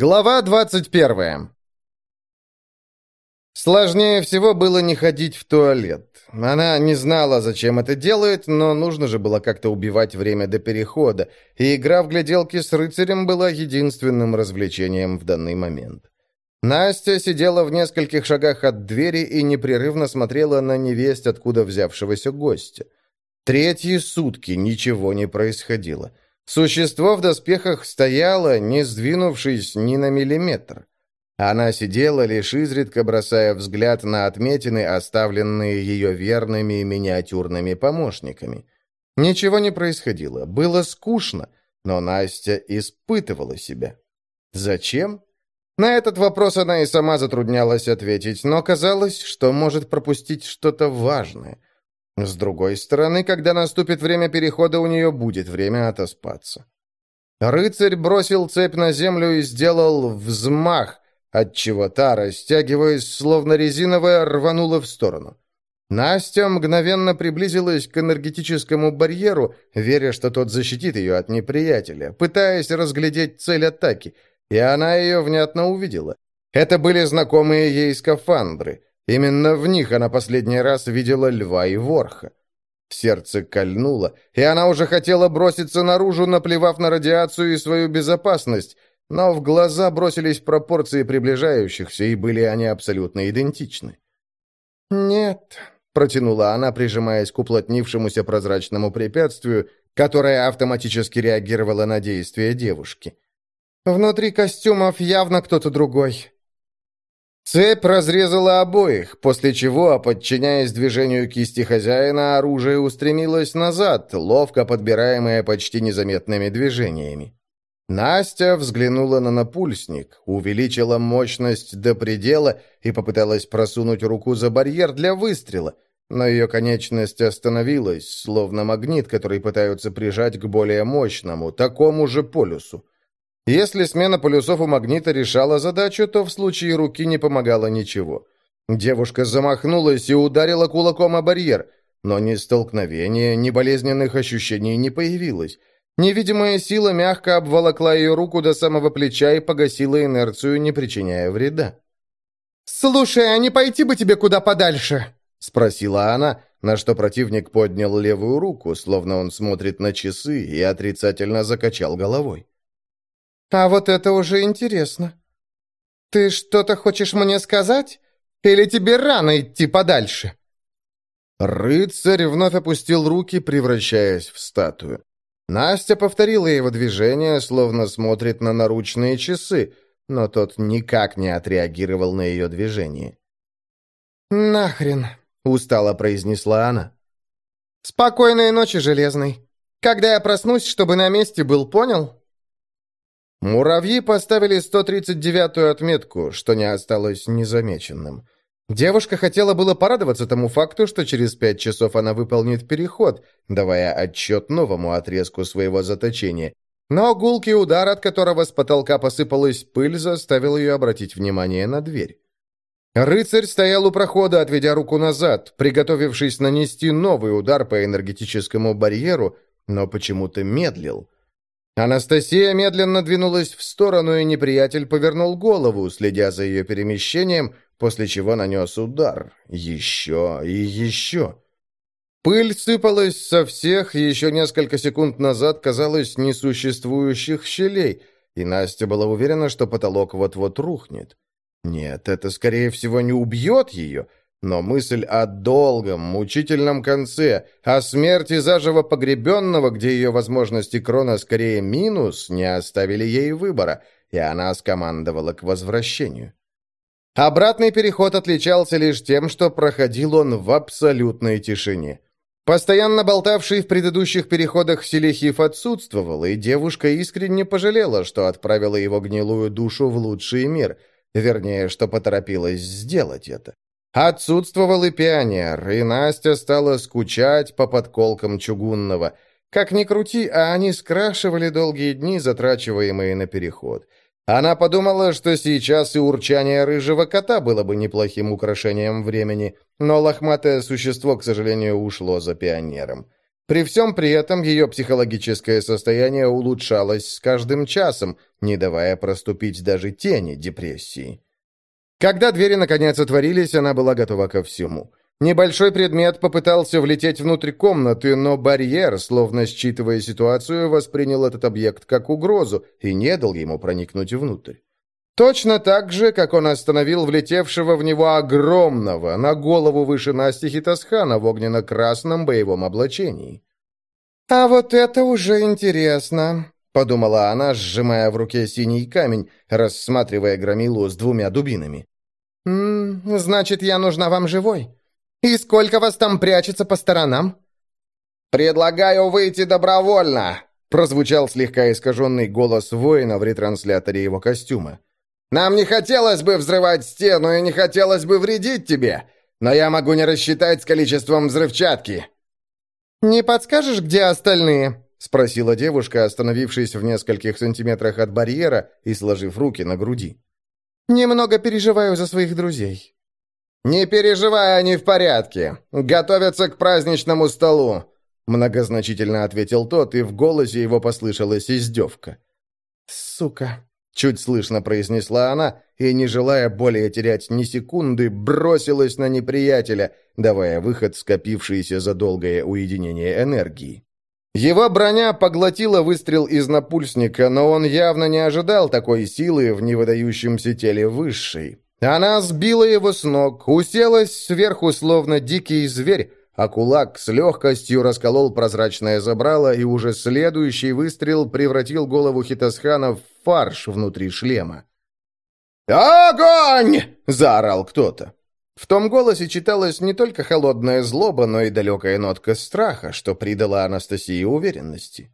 Глава 21. Сложнее всего было не ходить в туалет. Она не знала, зачем это делает, но нужно же было как-то убивать время до перехода, и игра в гляделки с рыцарем была единственным развлечением в данный момент. Настя сидела в нескольких шагах от двери и непрерывно смотрела на невесть, откуда взявшегося гостя. Третьи сутки ничего не происходило. Существо в доспехах стояло, не сдвинувшись ни на миллиметр. Она сидела, лишь изредка бросая взгляд на отметины, оставленные ее верными миниатюрными помощниками. Ничего не происходило. Было скучно, но Настя испытывала себя. Зачем? На этот вопрос она и сама затруднялась ответить, но казалось, что может пропустить что-то важное. С другой стороны, когда наступит время перехода, у нее будет время отоспаться. Рыцарь бросил цепь на землю и сделал взмах, отчего та, растягиваясь, словно резиновая, рванула в сторону. Настя мгновенно приблизилась к энергетическому барьеру, веря, что тот защитит ее от неприятеля, пытаясь разглядеть цель атаки, и она ее внятно увидела. Это были знакомые ей скафандры. Именно в них она последний раз видела льва и ворха. Сердце кольнуло, и она уже хотела броситься наружу, наплевав на радиацию и свою безопасность, но в глаза бросились пропорции приближающихся, и были они абсолютно идентичны. «Нет», — протянула она, прижимаясь к уплотнившемуся прозрачному препятствию, которое автоматически реагировало на действия девушки. «Внутри костюмов явно кто-то другой». Цепь разрезала обоих, после чего, подчиняясь движению кисти хозяина, оружие устремилось назад, ловко подбираемое почти незаметными движениями. Настя взглянула на напульсник, увеличила мощность до предела и попыталась просунуть руку за барьер для выстрела, но ее конечность остановилась, словно магнит, который пытаются прижать к более мощному, такому же полюсу. Если смена полюсов у магнита решала задачу, то в случае руки не помогало ничего. Девушка замахнулась и ударила кулаком о барьер, но ни столкновения, ни болезненных ощущений не появилось. Невидимая сила мягко обволокла ее руку до самого плеча и погасила инерцию, не причиняя вреда. «Слушай, а не пойти бы тебе куда подальше?» — спросила она, на что противник поднял левую руку, словно он смотрит на часы, и отрицательно закачал головой. «А вот это уже интересно. Ты что-то хочешь мне сказать? Или тебе рано идти подальше?» Рыцарь вновь опустил руки, превращаясь в статую. Настя повторила его движение, словно смотрит на наручные часы, но тот никак не отреагировал на ее движение. «Нахрен!» — устало произнесла она. «Спокойной ночи, Железный. Когда я проснусь, чтобы на месте был, понял?» Муравьи поставили 139-ю отметку, что не осталось незамеченным. Девушка хотела было порадоваться тому факту, что через пять часов она выполнит переход, давая отчет новому отрезку своего заточения. Но гулкий удар, от которого с потолка посыпалась пыль, заставил ее обратить внимание на дверь. Рыцарь стоял у прохода, отведя руку назад, приготовившись нанести новый удар по энергетическому барьеру, но почему-то медлил. Анастасия медленно двинулась в сторону, и неприятель повернул голову, следя за ее перемещением, после чего нанес удар. Еще и еще. Пыль сыпалась со всех еще несколько секунд назад, казалось, несуществующих щелей, и Настя была уверена, что потолок вот-вот рухнет. Нет, это, скорее всего, не убьет ее, но мысль о долгом, мучительном конце, о смерти заживо погребенного, где ее возможности крона скорее минус, не оставили ей выбора, и она скомандовала к возвращению. Обратный переход отличался лишь тем, что проходил он в абсолютной тишине. Постоянно болтавший в предыдущих переходах Селихив отсутствовал, и девушка искренне пожалела, что отправила его гнилую душу в лучший мир, вернее, что поторопилась сделать это. Отсутствовал и пионер, и Настя стала скучать по подколкам чугунного. Как ни крути, а они скрашивали долгие дни, затрачиваемые на переход. Она подумала, что сейчас и урчание рыжего кота было бы неплохим украшением времени, но лохматое существо, к сожалению, ушло за пионером. При всем при этом ее психологическое состояние улучшалось с каждым часом, не давая проступить даже тени депрессии. Когда двери наконец отворились, она была готова ко всему. Небольшой предмет попытался влететь внутрь комнаты, но барьер, словно считывая ситуацию, воспринял этот объект как угрозу и не дал ему проникнуть внутрь. Точно так же, как он остановил влетевшего в него огромного, на голову выше Насти Хитасхана в огненно-красном боевом облачении. «А вот это уже интересно», — подумала она, сжимая в руке синий камень, рассматривая громилу с двумя дубинами. «М -м, «Значит, я нужна вам живой. И сколько вас там прячется по сторонам?» «Предлагаю выйти добровольно», — прозвучал слегка искаженный голос воина в ретрансляторе его костюма. Нам не хотелось бы взрывать стену и не хотелось бы вредить тебе, но я могу не рассчитать с количеством взрывчатки». «Не подскажешь, где остальные?» — спросила девушка, остановившись в нескольких сантиметрах от барьера и сложив руки на груди. «Немного переживаю за своих друзей». «Не переживай, они в порядке. Готовятся к праздничному столу», — многозначительно ответил тот, и в голосе его послышалась издевка. «Сука», Чуть слышно произнесла она, и, не желая более терять ни секунды, бросилась на неприятеля, давая выход скопившейся за долгое уединение энергии. Его броня поглотила выстрел из напульсника, но он явно не ожидал такой силы в невыдающемся теле высшей. Она сбила его с ног, уселась сверху, словно дикий зверь, а кулак с легкостью расколол прозрачное забрало, и уже следующий выстрел превратил голову Хитасхана в фарш внутри шлема. «Огонь!» — заорал кто-то. В том голосе читалась не только холодная злоба, но и далекая нотка страха, что придала Анастасии уверенности.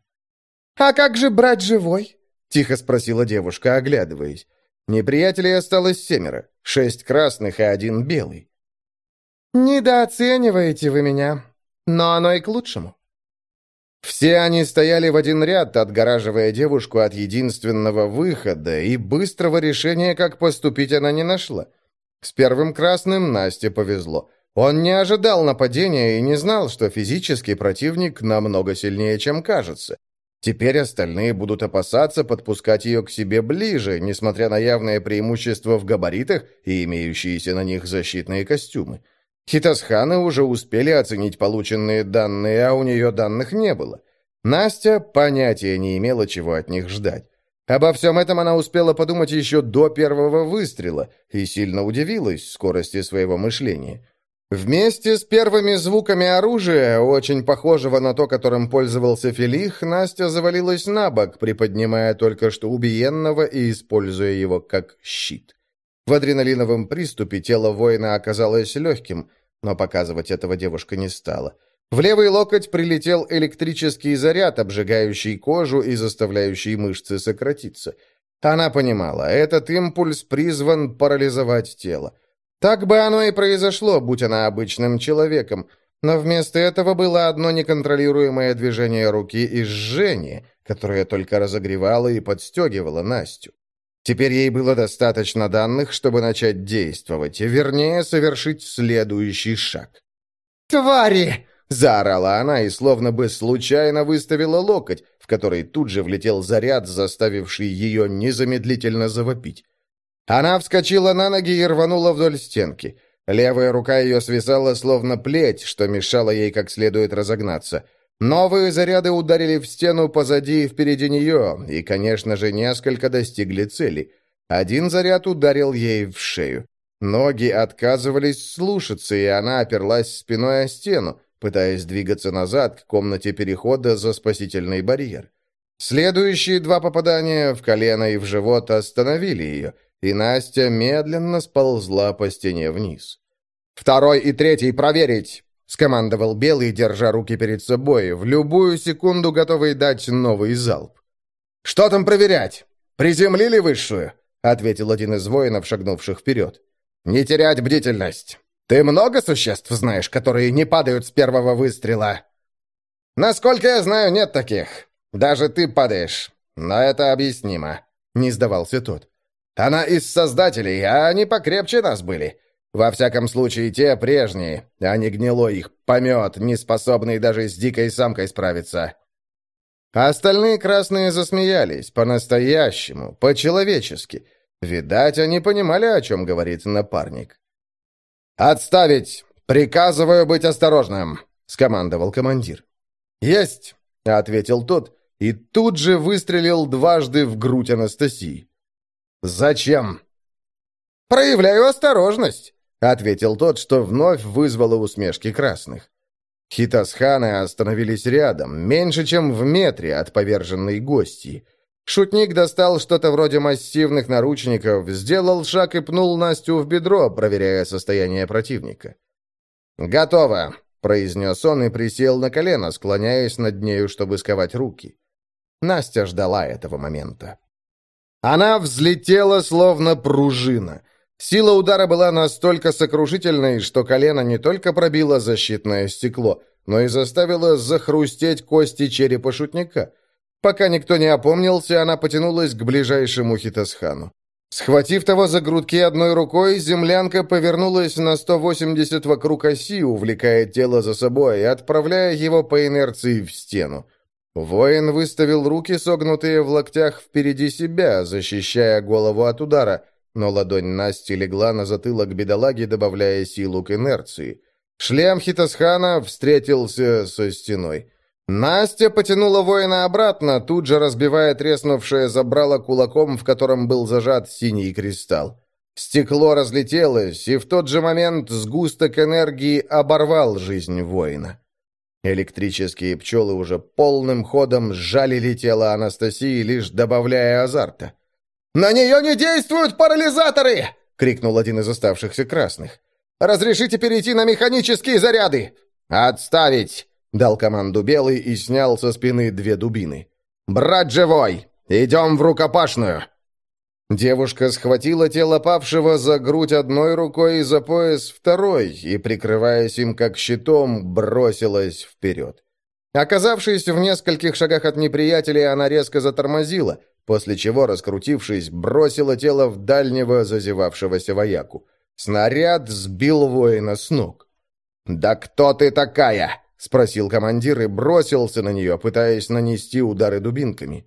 «А как же брать живой?» — тихо спросила девушка, оглядываясь. Неприятелей осталось семеро, шесть красных и один белый. «Недооцениваете вы меня, но оно и к лучшему». Все они стояли в один ряд, отгораживая девушку от единственного выхода, и быстрого решения, как поступить, она не нашла. С первым красным Насте повезло. Он не ожидал нападения и не знал, что физический противник намного сильнее, чем кажется. Теперь остальные будут опасаться подпускать ее к себе ближе, несмотря на явное преимущество в габаритах и имеющиеся на них защитные костюмы. Хитасханы уже успели оценить полученные данные, а у нее данных не было. Настя понятия не имела, чего от них ждать. Обо всем этом она успела подумать еще до первого выстрела и сильно удивилась скорости своего мышления. Вместе с первыми звуками оружия, очень похожего на то, которым пользовался Фелих, Настя завалилась на бок, приподнимая только что убиенного и используя его как щит. В адреналиновом приступе тело воина оказалось легким, но показывать этого девушка не стала. В левый локоть прилетел электрический заряд, обжигающий кожу и заставляющий мышцы сократиться. Она понимала, этот импульс призван парализовать тело. Так бы оно и произошло, будь она обычным человеком, но вместо этого было одно неконтролируемое движение руки и жжение, которое только разогревало и подстегивало Настю. Теперь ей было достаточно данных, чтобы начать действовать, вернее, совершить следующий шаг. «Твари!» — заорала она и словно бы случайно выставила локоть, в который тут же влетел заряд, заставивший ее незамедлительно завопить. Она вскочила на ноги и рванула вдоль стенки. Левая рука ее свисала, словно плеть, что мешало ей как следует разогнаться. Новые заряды ударили в стену позади и впереди нее, и, конечно же, несколько достигли цели. Один заряд ударил ей в шею. Ноги отказывались слушаться, и она оперлась спиной о стену, пытаясь двигаться назад к комнате перехода за спасительный барьер. Следующие два попадания в колено и в живот остановили ее, и Настя медленно сползла по стене вниз. «Второй и третий проверить!» — скомандовал Белый, держа руки перед собой, в любую секунду готовый дать новый залп. «Что там проверять? Приземлили высшую?» — ответил один из воинов, шагнувших вперед. «Не терять бдительность. Ты много существ знаешь, которые не падают с первого выстрела?» «Насколько я знаю, нет таких. Даже ты падаешь. Но это объяснимо», — не сдавался тот. «Она из Создателей, а они покрепче нас были. Во всяком случае, те прежние, а не гнилой их помет, не способный даже с дикой самкой справиться. А остальные красные засмеялись, по-настоящему, по-человечески. Видать, они понимали, о чем говорит напарник. «Отставить! Приказываю быть осторожным!» — скомандовал командир. «Есть!» — ответил тот, и тут же выстрелил дважды в грудь Анастасии. «Зачем?» «Проявляю осторожность!» — ответил тот, что вновь вызвало усмешки красных. Хитасханы остановились рядом, меньше, чем в метре от поверженной гости. Шутник достал что-то вроде массивных наручников, сделал шаг и пнул Настю в бедро, проверяя состояние противника. «Готово!» — произнес он и присел на колено, склоняясь над нею, чтобы сковать руки. Настя ждала этого момента. Она взлетела, словно пружина — Сила удара была настолько сокрушительной, что колено не только пробило защитное стекло, но и заставило захрустеть кости черепа шутника. Пока никто не опомнился, она потянулась к ближайшему Хитасхану. Схватив того за грудки одной рукой, землянка повернулась на 180 вокруг оси, увлекая тело за собой и отправляя его по инерции в стену. Воин выставил руки, согнутые в локтях впереди себя, защищая голову от удара – но ладонь Насти легла на затылок бедолаги, добавляя силу к инерции. Шлем Хитасхана встретился со стеной. Настя потянула воина обратно, тут же разбивая треснувшее забрало кулаком, в котором был зажат синий кристалл. Стекло разлетелось, и в тот же момент сгусток энергии оборвал жизнь воина. Электрические пчелы уже полным ходом сжалили тело Анастасии, лишь добавляя азарта. «На нее не действуют парализаторы!» — крикнул один из оставшихся красных. «Разрешите перейти на механические заряды!» «Отставить!» — дал команду Белый и снял со спины две дубины. «Брат живой! Идем в рукопашную!» Девушка схватила тело павшего за грудь одной рукой и за пояс второй, и, прикрываясь им как щитом, бросилась вперед. Оказавшись в нескольких шагах от неприятелей, она резко затормозила — после чего, раскрутившись, бросила тело в дальнего зазевавшегося вояку. Снаряд сбил воина с ног. «Да кто ты такая?» — спросил командир и бросился на нее, пытаясь нанести удары дубинками.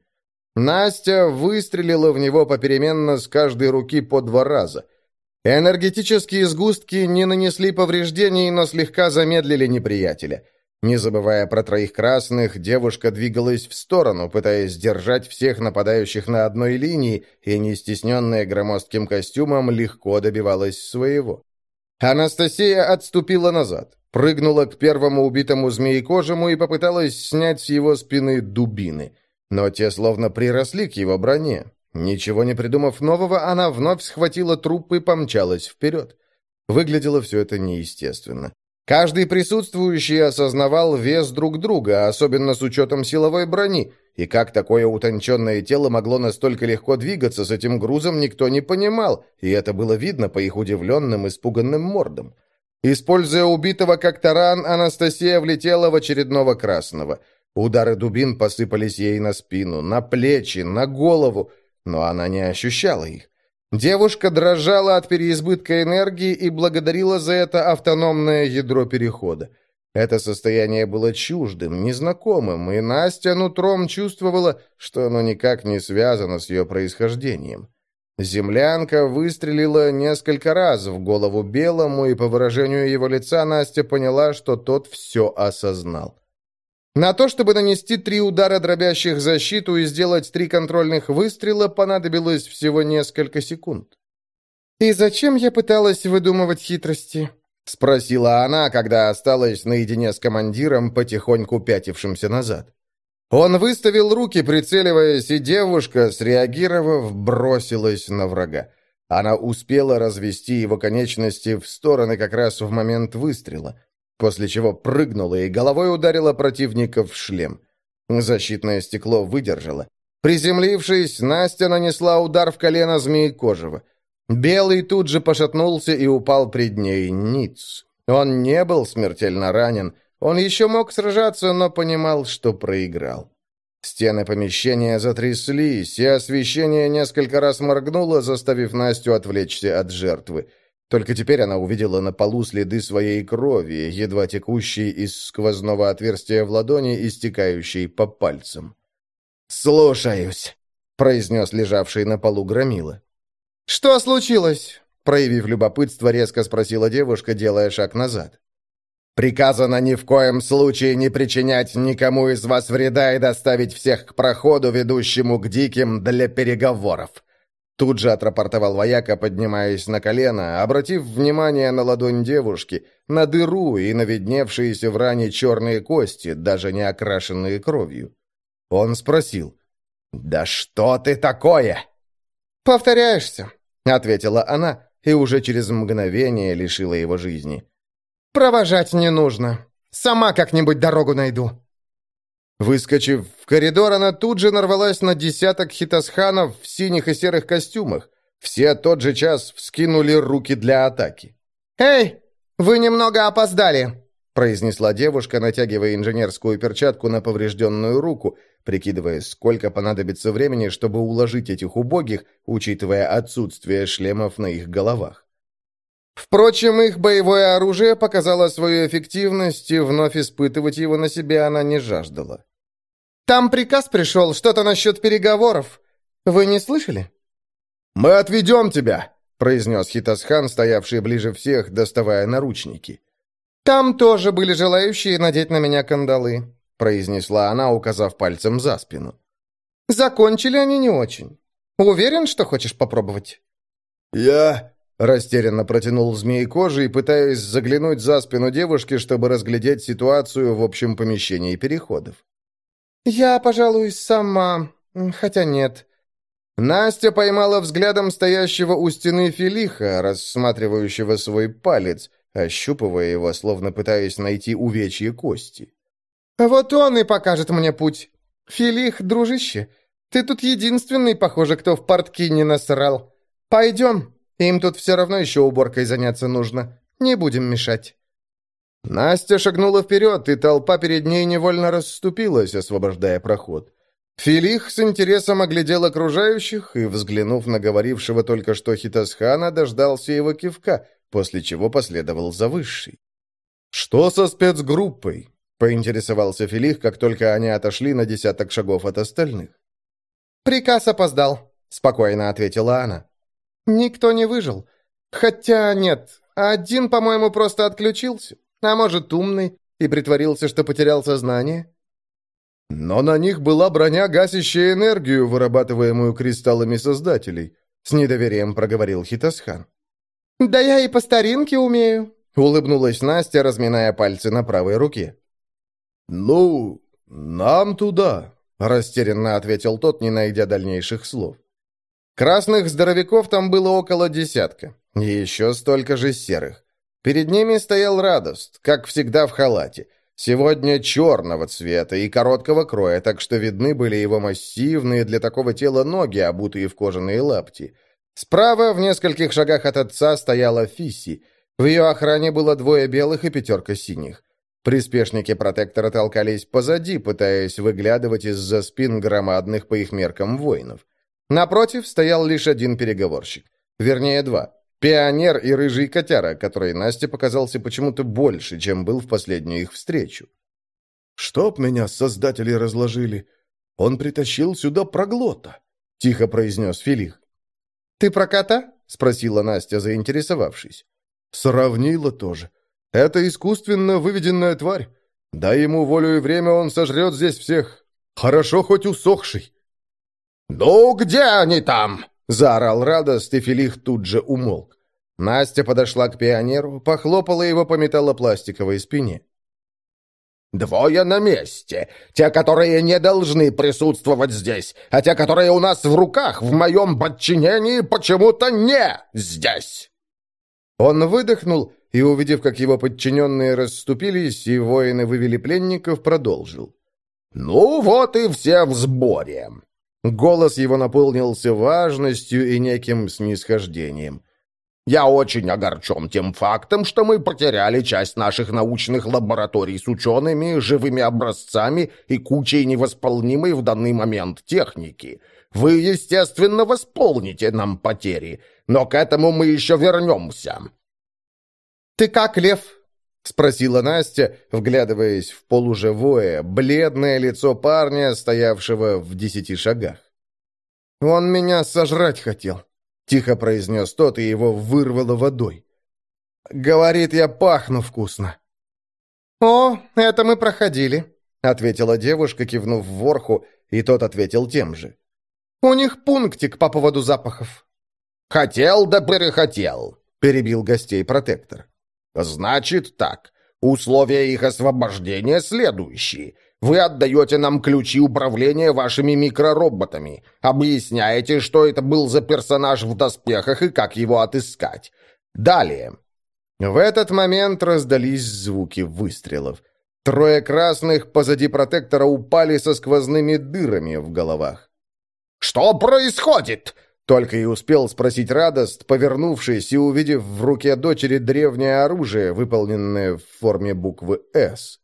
Настя выстрелила в него попеременно с каждой руки по два раза. Энергетические сгустки не нанесли повреждений, но слегка замедлили неприятеля — не забывая про троих красных, девушка двигалась в сторону, пытаясь сдержать всех нападающих на одной линии, и, не стесненная громоздким костюмом, легко добивалась своего. Анастасия отступила назад, прыгнула к первому убитому змеекожему и попыталась снять с его спины дубины. Но те словно приросли к его броне. Ничего не придумав нового, она вновь схватила труп и помчалась вперед. Выглядело все это неестественно. Каждый присутствующий осознавал вес друг друга, особенно с учетом силовой брони, и как такое утонченное тело могло настолько легко двигаться с этим грузом, никто не понимал, и это было видно по их удивленным, испуганным мордам. Используя убитого как таран, Анастасия влетела в очередного красного. Удары дубин посыпались ей на спину, на плечи, на голову, но она не ощущала их. Девушка дрожала от переизбытка энергии и благодарила за это автономное ядро перехода. Это состояние было чуждым, незнакомым, и Настя нутром чувствовала, что оно никак не связано с ее происхождением. Землянка выстрелила несколько раз в голову Белому, и по выражению его лица Настя поняла, что тот все осознал. На то, чтобы нанести три удара, дробящих защиту, и сделать три контрольных выстрела, понадобилось всего несколько секунд. «И зачем я пыталась выдумывать хитрости?» — спросила она, когда осталась наедине с командиром, потихоньку пятившимся назад. Он выставил руки, прицеливаясь, и девушка, среагировав, бросилась на врага. Она успела развести его конечности в стороны как раз в момент выстрела после чего прыгнула и головой ударила противника в шлем. Защитное стекло выдержало. Приземлившись, Настя нанесла удар в колено змеекожего. Белый тут же пошатнулся и упал пред ней ниц. Он не был смертельно ранен. Он еще мог сражаться, но понимал, что проиграл. Стены помещения затряслись, и освещение несколько раз моргнуло, заставив Настю отвлечься от жертвы. Только теперь она увидела на полу следы своей крови, едва текущей из сквозного отверстия в ладони и стекающей по пальцам. «Слушаюсь», — произнес лежавший на полу громила. «Что случилось?» Проявив любопытство, резко спросила девушка, делая шаг назад. «Приказано ни в коем случае не причинять никому из вас вреда и доставить всех к проходу, ведущему к диким для переговоров», Тут же отрапортовал вояка, поднимаясь на колено, обратив внимание на ладонь девушки, на дыру и на видневшиеся в ране черные кости, даже не окрашенные кровью. Он спросил, «Да что ты такое?» «Повторяешься», — ответила она, и уже через мгновение лишила его жизни. «Провожать не нужно. Сама как-нибудь дорогу найду». Выскочив в коридор, она тут же нарвалась на десяток хитосханов в синих и серых костюмах. Все тот же час вскинули руки для атаки. «Эй, вы немного опоздали!» произнесла девушка, натягивая инженерскую перчатку на поврежденную руку, прикидывая, сколько понадобится времени, чтобы уложить этих убогих, учитывая отсутствие шлемов на их головах. Впрочем, их боевое оружие показало свою эффективность, и вновь испытывать его на себе она не жаждала. «Там приказ пришел, что-то насчет переговоров. Вы не слышали?» «Мы отведем тебя», — произнес Хитасхан, стоявший ближе всех, доставая наручники. «Там тоже были желающие надеть на меня кандалы», — произнесла она, указав пальцем за спину. «Закончили они не очень. Уверен, что хочешь попробовать?» «Я...» — растерянно протянул змей кожи, пытаясь заглянуть за спину девушки, чтобы разглядеть ситуацию в общем помещении переходов. «Я, пожалуй, сама... Хотя нет». Настя поймала взглядом стоящего у стены Филиха, рассматривающего свой палец, ощупывая его, словно пытаясь найти увечье кости. «Вот он и покажет мне путь. Филих, дружище, ты тут единственный, похоже, кто в портки не насрал. Пойдем, им тут все равно еще уборкой заняться нужно. Не будем мешать». Настя шагнула вперед, и толпа перед ней невольно расступилась, освобождая проход. Филих с интересом оглядел окружающих и, взглянув на говорившего только что Хитасхана, дождался его кивка, после чего последовал за высший. «Что со спецгруппой?» — поинтересовался Филих, как только они отошли на десяток шагов от остальных. «Приказ опоздал», — спокойно ответила она. «Никто не выжил. Хотя нет, один, по-моему, просто отключился. А может, умный и притворился, что потерял сознание?» «Но на них была броня, гасящая энергию, вырабатываемую кристаллами создателей», — с недоверием проговорил Хитасхан. «Да я и по старинке умею», — улыбнулась Настя, разминая пальцы на правой руке. «Ну, нам туда», — растерянно ответил тот, не найдя дальнейших слов. Красных здоровяков там было около десятка, и еще столько же серых. Перед ними стоял Радост, как всегда в халате. Сегодня черного цвета и короткого кроя, так что видны были его массивные для такого тела ноги, обутые в кожаные лапти. Справа, в нескольких шагах от отца, стояла Фиси. В ее охране было двое белых и пятерка синих. Приспешники протектора толкались позади, пытаясь выглядывать из-за спин громадных по их меркам воинов. Напротив стоял лишь один переговорщик. Вернее, два. Пионер и рыжий котяра, который Насте показался почему-то больше, чем был в последнюю их встречу. «Чтоб меня создатели разложили! Он притащил сюда проглота!» — тихо произнес Филих. «Ты про кота?» — спросила Настя, заинтересовавшись. «Сравнила тоже. Это искусственно выведенная тварь. Дай ему волю и время, он сожрет здесь всех. Хорошо хоть усохший». «Ну, где они там?» — заорал Радост, и Филих тут же умолк. Настя подошла к пионеру, похлопала его по металлопластиковой спине. «Двое на месте. Те, которые не должны присутствовать здесь, а те, которые у нас в руках, в моем подчинении, почему-то не здесь!» Он выдохнул и, увидев, как его подчиненные расступились и воины вывели пленников, продолжил. «Ну вот и все в сборе!» Голос его наполнился важностью и неким снисхождением. Я очень огорчен тем фактом, что мы потеряли часть наших научных лабораторий с учеными, живыми образцами и кучей невосполнимой в данный момент техники. Вы, естественно, восполните нам потери, но к этому мы еще вернемся». «Ты как, Лев?» — спросила Настя, вглядываясь в полуживое, бледное лицо парня, стоявшего в десяти шагах. «Он меня сожрать хотел», — тихо произнес тот, и его вырвало водой. «Говорит, я пахну вкусно». «О, это мы проходили», — ответила девушка, кивнув ворху, и тот ответил тем же. «У них пунктик по поводу запахов». «Хотел да перехотел», — перебил гостей протектор. «Значит так. Условия их освобождения следующие. Вы отдаете нам ключи управления вашими микророботами. Объясняете, что это был за персонаж в доспехах и как его отыскать. Далее. В этот момент раздались звуки выстрелов. Трое красных позади протектора упали со сквозными дырами в головах. «Что происходит?» Только и успел спросить Радост, повернувшись и увидев в руке дочери древнее оружие, выполненное в форме буквы «С».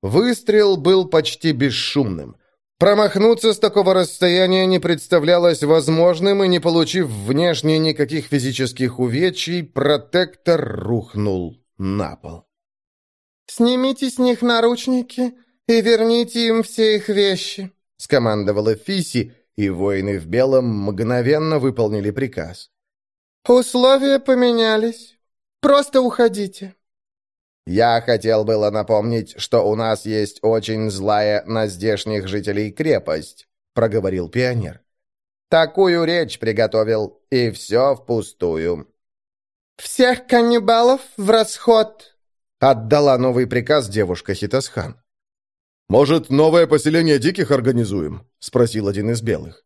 Выстрел был почти бесшумным. Промахнуться с такого расстояния не представлялось возможным, и не получив внешне никаких физических увечий, протектор рухнул на пол. «Снимите с них наручники и верните им все их вещи», — скомандовала Фиси, и воины в белом мгновенно выполнили приказ. «Условия поменялись. Просто уходите». Я хотел было напомнить, что у нас есть очень злая на здешних жителей крепость, проговорил пионер. Такую речь приготовил, и все впустую. «Всех каннибалов в расход!» — отдала новый приказ девушка Хитасхан. «Может, новое поселение диких организуем?» — спросил один из белых.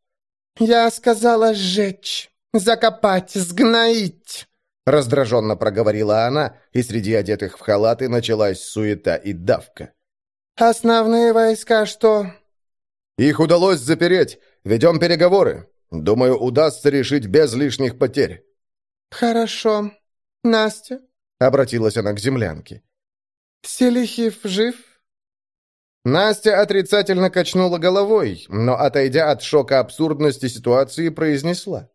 «Я сказала сжечь, закопать, сгноить!» Раздраженно проговорила она, и среди одетых в халаты началась суета и давка. «Основные войска что?» «Их удалось запереть. Ведем переговоры. Думаю, удастся решить без лишних потерь». «Хорошо. Настя?» — обратилась она к землянке. «Селихив жив?» Настя отрицательно качнула головой, но, отойдя от шока абсурдности ситуации, произнесла.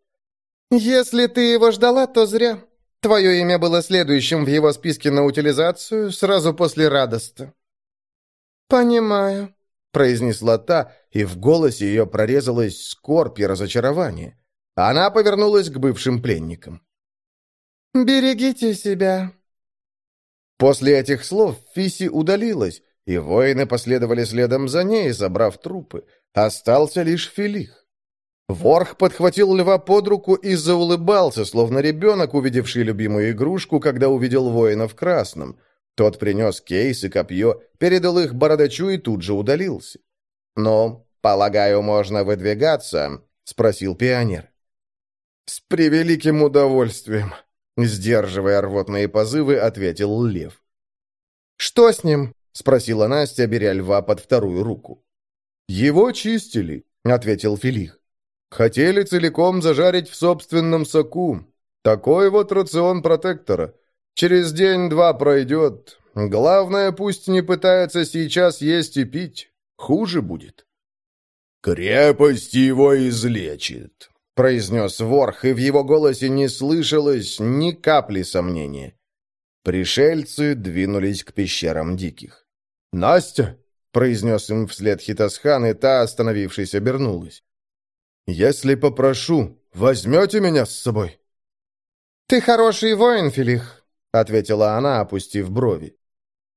«Если ты его ждала, то зря. Твое имя было следующим в его списке на утилизацию сразу после радоста». «Понимаю», — произнесла та, и в голосе ее прорезалась скорбь и разочарование. Она повернулась к бывшим пленникам. «Берегите себя». После этих слов Фиси удалилась, и воины последовали следом за ней, забрав трупы. Остался лишь Филих. Ворх подхватил льва под руку и заулыбался, словно ребенок, увидевший любимую игрушку, когда увидел воина в красном. Тот принес кейс и копье, передал их бородачу и тут же удалился. «Ну, полагаю, можно выдвигаться?» — спросил пионер. «С превеликим удовольствием», — сдерживая рвотные позывы, ответил лев. «Что с ним?» — спросила Настя, беря льва под вторую руку. «Его чистили», — ответил Филих. Хотели целиком зажарить в собственном соку. Такой вот рацион протектора. Через день-два пройдет. Главное, пусть не пытается сейчас есть и пить. Хуже будет. «Крепость его излечит», — произнес Ворх, и в его голосе не слышалось ни капли сомнения. Пришельцы двинулись к пещерам диких. «Настя!» — произнес им вслед Хитасхан, и та, остановившись, обернулась. «Если попрошу, возьмете меня с собой?» «Ты хороший воин, Филих», — ответила она, опустив брови.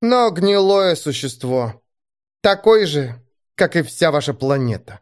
«Но гнилое существо. Такой же, как и вся ваша планета».